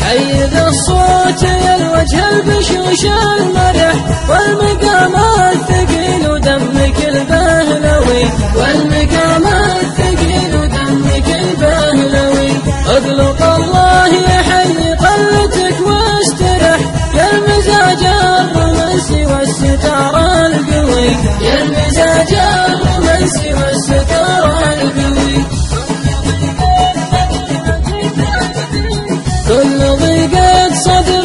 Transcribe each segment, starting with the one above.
حيد الصوت الوجه البشوش المرح يا المزاج القوي كل ضيقة صدر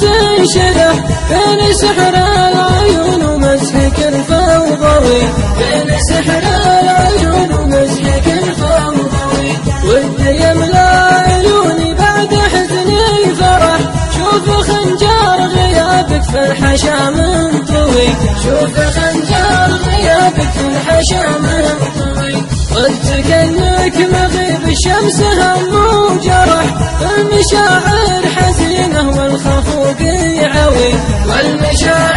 تنشرح بين سحر العيون ومسحك الفوضوي بين سحر العيون ومسحك الفوضوي ودي يملأ غيابك في الحشا منطوي شوف خنجر غيابك الحشا منطوي قلت كأنك مغيب الشمس هم وجرح. المشاعر حزينة والخفوق يعوي والمشاعر